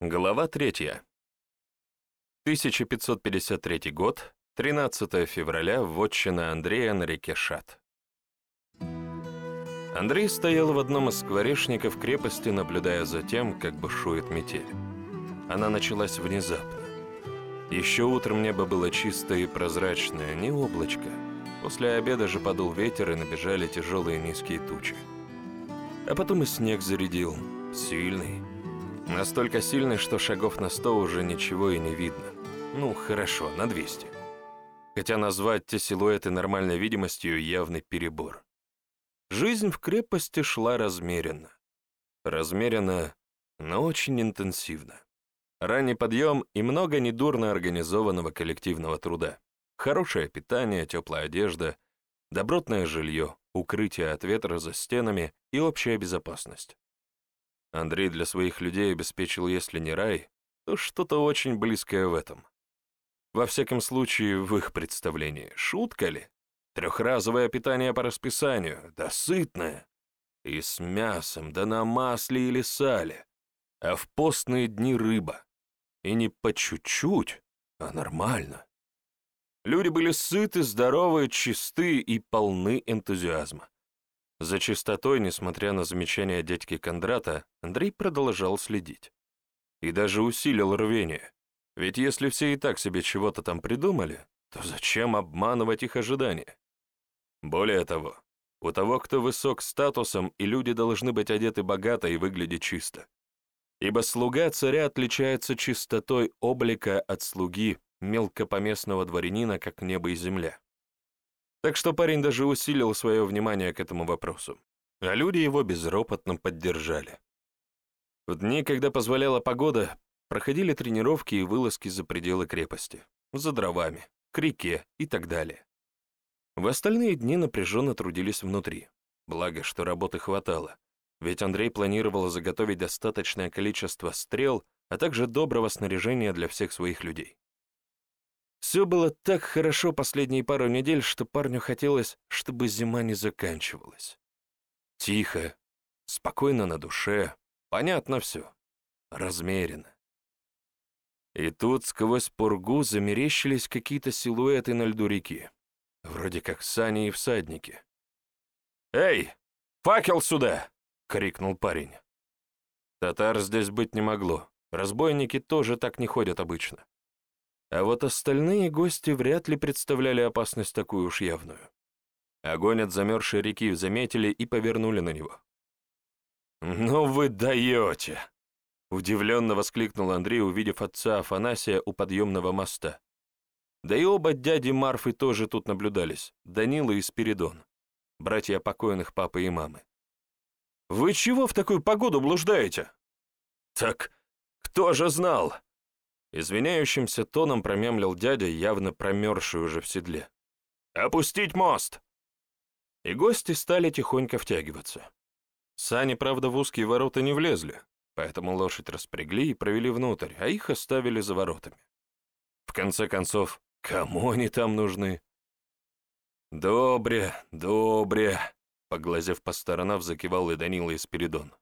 Глава третья. 1553 год, 13 февраля, вотчина Андрея на реке Шат. Андрей стоял в одном из скворечников крепости, наблюдая за тем, как бушует метель. Она началась внезапно. Еще утром небо было чистое и прозрачное, не облачко. После обеда же подул ветер, и набежали тяжелые низкие тучи. А потом и снег зарядил, сильный, Настолько сильный, что шагов на сто уже ничего и не видно. Ну, хорошо, на 200. Хотя назвать те силуэты нормальной видимостью явный перебор. Жизнь в крепости шла размеренно. Размеренно, но очень интенсивно. Ранний подъем и много недурно организованного коллективного труда. Хорошее питание, теплая одежда, добротное жилье, укрытие от ветра за стенами и общая безопасность. Андрей для своих людей обеспечил, если не рай, то что-то очень близкое в этом. Во всяком случае, в их представлении. Шутка ли? Трехразовое питание по расписанию, да сытное. И с мясом, да на масле или сале. А в постные дни рыба. И не по чуть-чуть, а нормально. Люди были сыты, здоровы, чисты и полны энтузиазма. За чистотой, несмотря на замечания дядьки Кондрата, Андрей продолжал следить. И даже усилил рвение. Ведь если все и так себе чего-то там придумали, то зачем обманывать их ожидания? Более того, у того, кто высок статусом, и люди должны быть одеты богато и выглядеть чисто. Ибо слуга царя отличается чистотой облика от слуги мелкопоместного дворянина, как небо и земля. Так что парень даже усилил свое внимание к этому вопросу. А люди его безропотно поддержали. В дни, когда позволяла погода, проходили тренировки и вылазки за пределы крепости, за дровами, к реке и так далее. В остальные дни напряженно трудились внутри, благо, что работы хватало, ведь Андрей планировал заготовить достаточное количество стрел, а также доброго снаряжения для всех своих людей. Все было так хорошо последние пару недель, что парню хотелось, чтобы зима не заканчивалась. Тихо, спокойно на душе, понятно все, размеренно. И тут сквозь пургу замерещились какие-то силуэты на льду реки, вроде как сани и всадники. «Эй, факел сюда!» — крикнул парень. Татар здесь быть не могло, разбойники тоже так не ходят обычно. А вот остальные гости вряд ли представляли опасность такую уж явную. Огонь от замерзшей реки заметили и повернули на него. «Ну вы даете!» — удивленно воскликнул Андрей, увидев отца Афанасия у подъемного моста. Да и оба дяди Марфы тоже тут наблюдались, Данила и Спиридон, братья покойных папы и мамы. «Вы чего в такую погоду блуждаете?» «Так кто же знал?» Извиняющимся тоном промямлил дядя, явно промерзший уже в седле. «Опустить мост!» И гости стали тихонько втягиваться. Сани, правда, в узкие ворота не влезли, поэтому лошадь распрягли и провели внутрь, а их оставили за воротами. В конце концов, кому они там нужны? «Добре, добре», — поглазев по сторонам, закивал и Данила и Спиридон.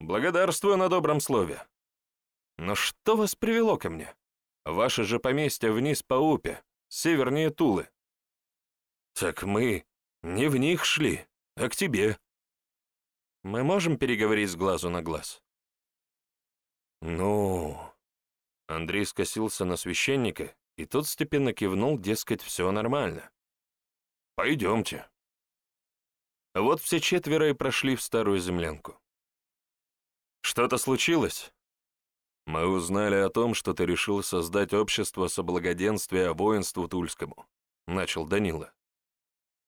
«Благодарствую на добром слове. Но что вас привело ко мне? Ваше же поместье вниз по Упе, севернее Тулы. Так мы не в них шли, а к тебе. Мы можем переговорить с глазу на глаз? Ну... Андрей скосился на священника, и тот степенно кивнул, дескать, все нормально. Пойдемте. Вот все четверо и прошли в старую землянку. Что-то случилось? Мы узнали о том, что ты решил создать общество соблагоденствия воинству Тульскому», — начал Данила.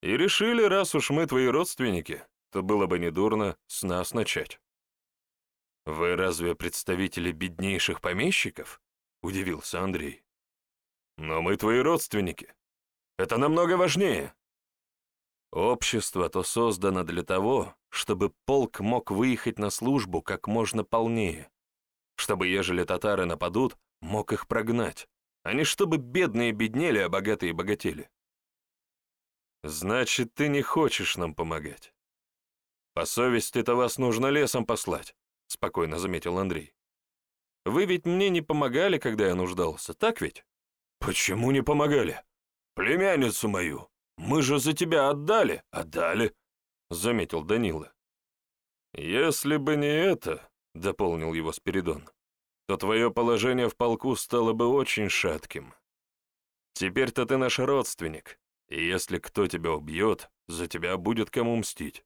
«И решили, раз уж мы твои родственники, то было бы недурно с нас начать». «Вы разве представители беднейших помещиков?» — удивился Андрей. «Но мы твои родственники. Это намного важнее». Общество то создано для того, чтобы полк мог выехать на службу как можно полнее, чтобы, ежели татары нападут, мог их прогнать, а не чтобы бедные беднели, а богатые богатели. Значит, ты не хочешь нам помогать. По совести-то вас нужно лесом послать, спокойно заметил Андрей. Вы ведь мне не помогали, когда я нуждался, так ведь? Почему не помогали? Племянницу мою. Мы же за тебя отдали. Отдали, заметил Данила. Если бы не это, дополнил его Спиридон, то твое положение в полку стало бы очень шатким. Теперь-то ты наш родственник, и если кто тебя убьет, за тебя будет кому мстить.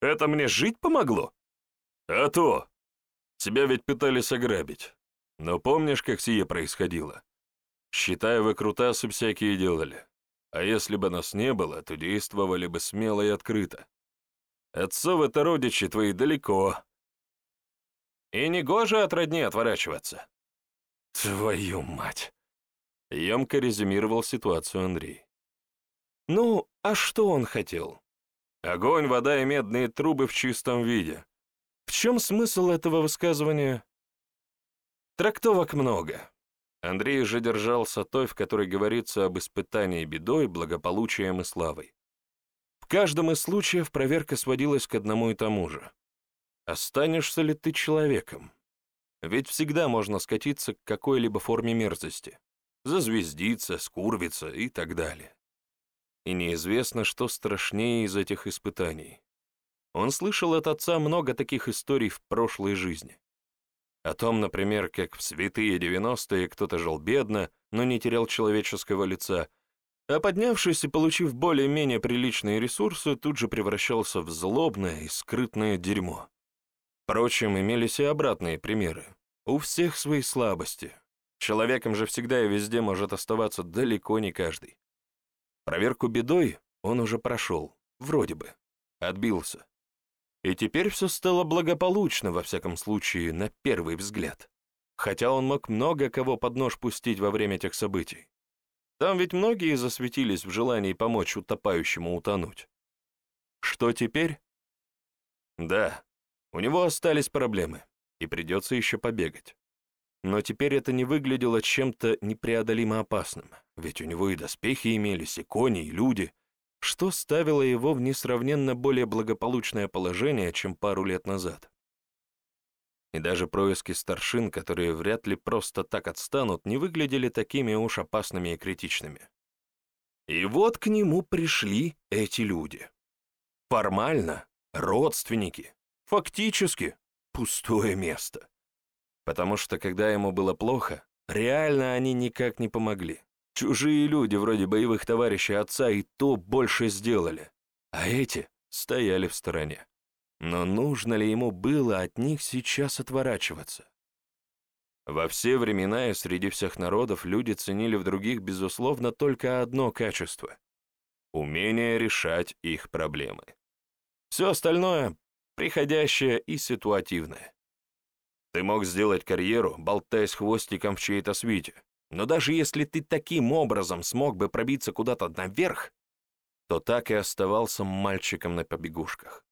Это мне жить помогло? А то! Тебя ведь пытались ограбить. Но помнишь, как сие происходило? Считай, вы крутасы всякие делали. А если бы нас не было, то действовали бы смело и открыто. Отцовы-то родичи твои далеко. И не гоже от родни отворачиваться. Твою мать! Емко резюмировал ситуацию Андрей. Ну, а что он хотел? Огонь, вода и медные трубы в чистом виде. В чем смысл этого высказывания? Трактовок много. Андрей же держался той, в которой говорится об испытании бедой, благополучием и славой. В каждом из случаев проверка сводилась к одному и тому же. Останешься ли ты человеком? Ведь всегда можно скатиться к какой-либо форме мерзости. Зазвездиться, скурвиться и так далее. И неизвестно, что страшнее из этих испытаний. Он слышал от отца много таких историй в прошлой жизни. О том, например, как в святые девяностые кто-то жил бедно, но не терял человеческого лица, а поднявшись и получив более-менее приличные ресурсы, тут же превращался в злобное и скрытное дерьмо. Впрочем, имелись и обратные примеры. У всех свои слабости. Человеком же всегда и везде может оставаться далеко не каждый. Проверку бедой он уже прошел, вроде бы. Отбился. И теперь все стало благополучно, во всяком случае, на первый взгляд. Хотя он мог много кого под нож пустить во время тех событий. Там ведь многие засветились в желании помочь утопающему утонуть. Что теперь? Да, у него остались проблемы, и придется еще побегать. Но теперь это не выглядело чем-то непреодолимо опасным, ведь у него и доспехи имелись, и кони, и люди — что ставило его в несравненно более благополучное положение, чем пару лет назад. И даже происки старшин, которые вряд ли просто так отстанут, не выглядели такими уж опасными и критичными. И вот к нему пришли эти люди. Формально родственники, фактически пустое место. Потому что когда ему было плохо, реально они никак не помогли. Чужие люди, вроде боевых товарищей отца, и то больше сделали, а эти стояли в стороне. Но нужно ли ему было от них сейчас отворачиваться? Во все времена и среди всех народов люди ценили в других, безусловно, только одно качество — умение решать их проблемы. Все остальное — приходящее и ситуативное. Ты мог сделать карьеру, болтаясь хвостиком в чьей-то свите, но даже если ты таким образом смог бы пробиться куда-то наверх, то так и оставался мальчиком на побегушках.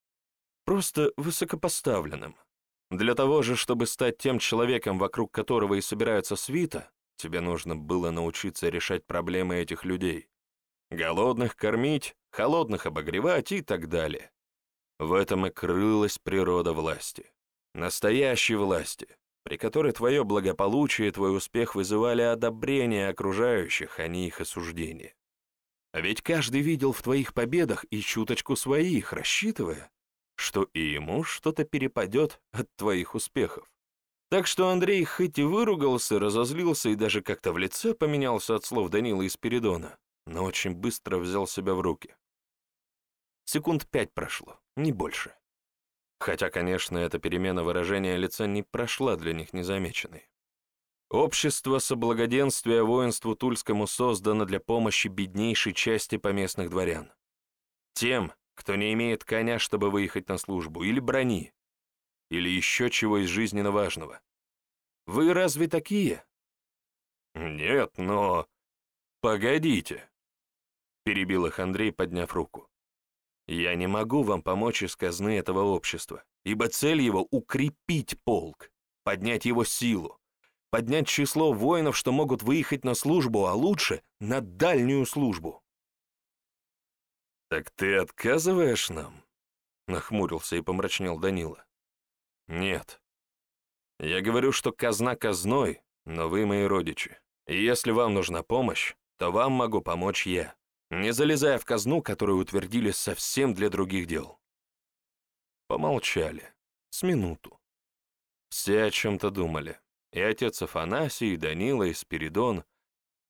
Просто высокопоставленным. Для того же, чтобы стать тем человеком, вокруг которого и собираются свита, тебе нужно было научиться решать проблемы этих людей. Голодных кормить, холодных обогревать и так далее. В этом и крылась природа власти. Настоящей власти, при которой твое благополучие и твой успех вызывали одобрение окружающих, а не их осуждение. А ведь каждый видел в твоих победах и чуточку своих, рассчитывая, что и ему что-то перепадет от твоих успехов. Так что Андрей хоть и выругался, разозлился и даже как-то в лице поменялся от слов Данила и Спиридона, но очень быстро взял себя в руки. Секунд пять прошло, не больше. Хотя, конечно, эта перемена выражения лица не прошла для них незамеченной. Общество соблагоденствия воинству Тульскому создано для помощи беднейшей части поместных дворян. Тем, кто не имеет коня, чтобы выехать на службу, или брони, или еще чего из жизненно важного. Вы разве такие? Нет, но... Погодите, перебил их Андрей, подняв руку. Я не могу вам помочь из казны этого общества, ибо цель его — укрепить полк, поднять его силу, поднять число воинов, что могут выехать на службу, а лучше — на дальнюю службу. «Так ты отказываешь нам?» — нахмурился и помрачнел Данила. «Нет. Я говорю, что казна казной, но вы мои родичи. И если вам нужна помощь, то вам могу помочь я, не залезая в казну, которую утвердили совсем для других дел. Помолчали. С минуту. Все о чем-то думали. И отец Афанасий, и Данила, и Спиридон.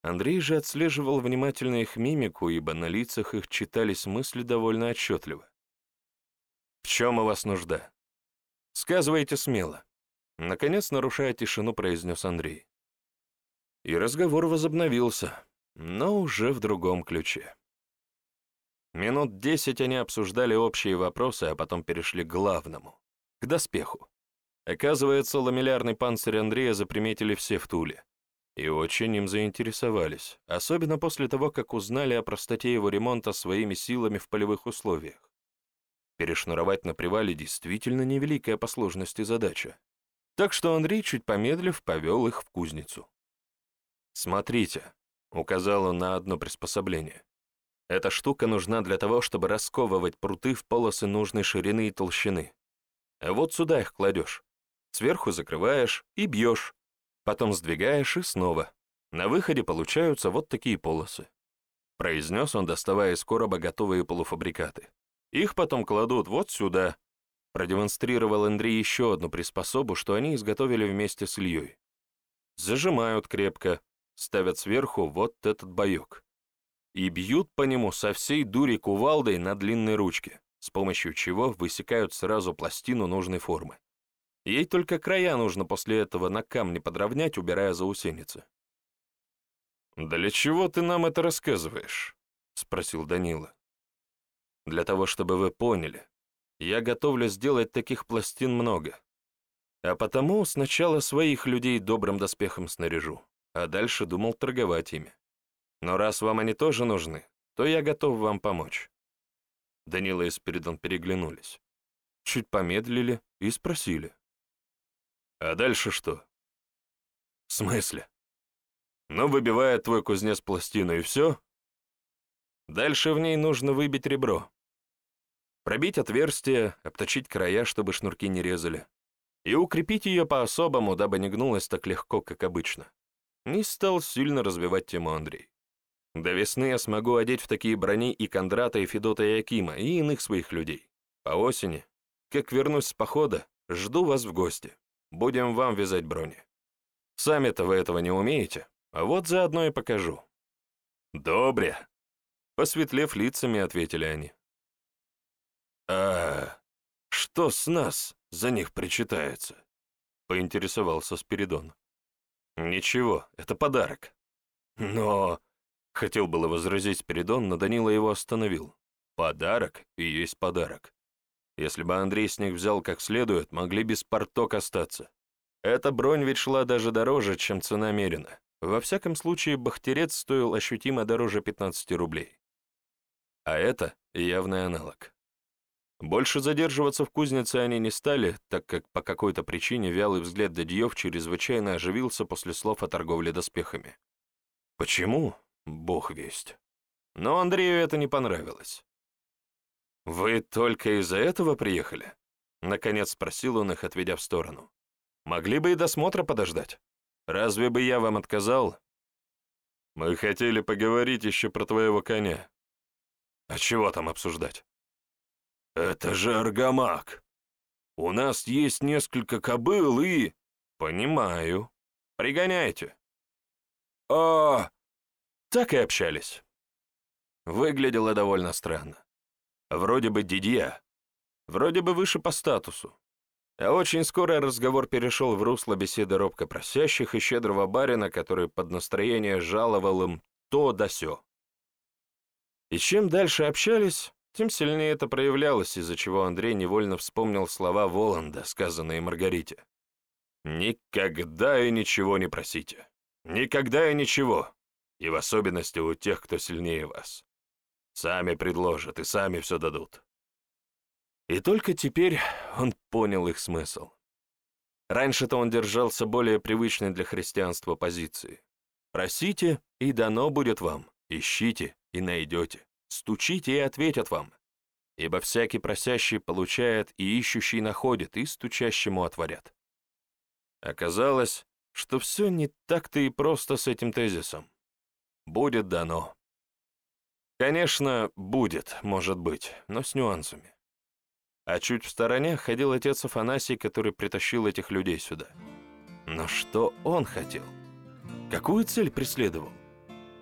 Андрей же отслеживал внимательно их мимику, ибо на лицах их читались мысли довольно отчетливо. «В чем у вас нужда? Сказывайте смело». Наконец, нарушая тишину, произнес Андрей. И разговор возобновился, но уже в другом ключе. Минут десять они обсуждали общие вопросы, а потом перешли к главному, к доспеху. Оказывается, ламеллярный панцирь Андрея заприметили все в Туле. И очень им заинтересовались, особенно после того, как узнали о простоте его ремонта своими силами в полевых условиях. Перешнуровать на привале действительно невеликая по сложности задача. Так что Андрей, чуть помедлив, повел их в кузницу. «Смотрите», — указал он на одно приспособление. «Эта штука нужна для того, чтобы расковывать пруты в полосы нужной ширины и толщины. А вот сюда их кладешь. Сверху закрываешь и бьешь. Потом сдвигаешь и снова. На выходе получаются вот такие полосы. Произнес он, доставая из короба готовые полуфабрикаты. Их потом кладут вот сюда. Продемонстрировал Андрей еще одну приспособу, что они изготовили вместе с Ильей. Зажимают крепко, ставят сверху вот этот боек. И бьют по нему со всей дури кувалдой на длинной ручке, с помощью чего высекают сразу пластину нужной формы. Ей только края нужно после этого на камне подровнять, убирая заусеницы. «Для чего ты нам это рассказываешь?» — спросил Данила. «Для того, чтобы вы поняли. Я готовлю сделать таких пластин много. А потому сначала своих людей добрым доспехом снаряжу, а дальше думал торговать ими. Но раз вам они тоже нужны, то я готов вам помочь». Данила и Спиридон переглянулись. Чуть помедлили и спросили. А дальше что? В смысле? Ну, выбивает твой кузнец пластину, и все? Дальше в ней нужно выбить ребро. Пробить отверстие, обточить края, чтобы шнурки не резали. И укрепить ее по-особому, дабы не гнулась так легко, как обычно. Не стал сильно развивать тему Андрей. До весны я смогу одеть в такие брони и Кондрата, и Федота, и Акима, и иных своих людей. По осени, как вернусь с похода, жду вас в гости. Будем вам вязать брони. Сами-то вы этого не умеете, а вот заодно и покажу». «Добре», — посветлев лицами, ответили они. «А что с нас за них причитается?» — поинтересовался Спиридон. «Ничего, это подарок». «Но...» — хотел было возразить Спиридон, но Данила его остановил. «Подарок и есть подарок. Если бы Андрей с них взял как следует, могли без порток остаться. Эта бронь ведь шла даже дороже, чем цена мерена. Во всяком случае, бахтерец стоил ощутимо дороже 15 рублей. А это явный аналог. Больше задерживаться в кузнице они не стали, так как по какой-то причине вялый взгляд Дадьев чрезвычайно оживился после слов о торговле доспехами. Почему? Бог весть. Но Андрею это не понравилось. «Вы только из-за этого приехали?» Наконец спросил он их, отведя в сторону. «Могли бы и досмотра подождать. Разве бы я вам отказал?» «Мы хотели поговорить еще про твоего коня». «А чего там обсуждать?» «Это же аргамак. У нас есть несколько кобыл и...» «Понимаю. Пригоняйте». «А...» Так и общались. Выглядело довольно странно. Вроде бы Дидья, вроде бы выше по статусу. А очень скоро разговор перешел в русло беседы робко просящих и щедрого барина, который под настроение жаловал им то да сё. И чем дальше общались, тем сильнее это проявлялось, из-за чего Андрей невольно вспомнил слова Воланда, сказанные Маргарите. «Никогда и ничего не просите. Никогда и ничего. И в особенности у тех, кто сильнее вас. Сами предложат и сами все дадут. И только теперь он понял их смысл. Раньше-то он держался более привычной для христианства позиции. Просите, и дано будет вам. Ищите, и найдете. Стучите, и ответят вам. Ибо всякий просящий получает, и ищущий находит, и стучащему отворят. Оказалось, что все не так-то и просто с этим тезисом. Будет дано. Конечно, будет, может быть, но с нюансами. А чуть в стороне ходил отец Афанасий, который притащил этих людей сюда. Но что он хотел? Какую цель преследовал?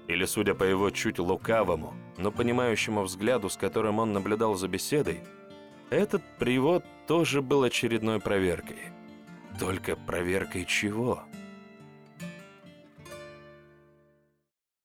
Или, судя по его чуть лукавому, но понимающему взгляду, с которым он наблюдал за беседой, этот привод тоже был очередной проверкой. Только проверкой чего? —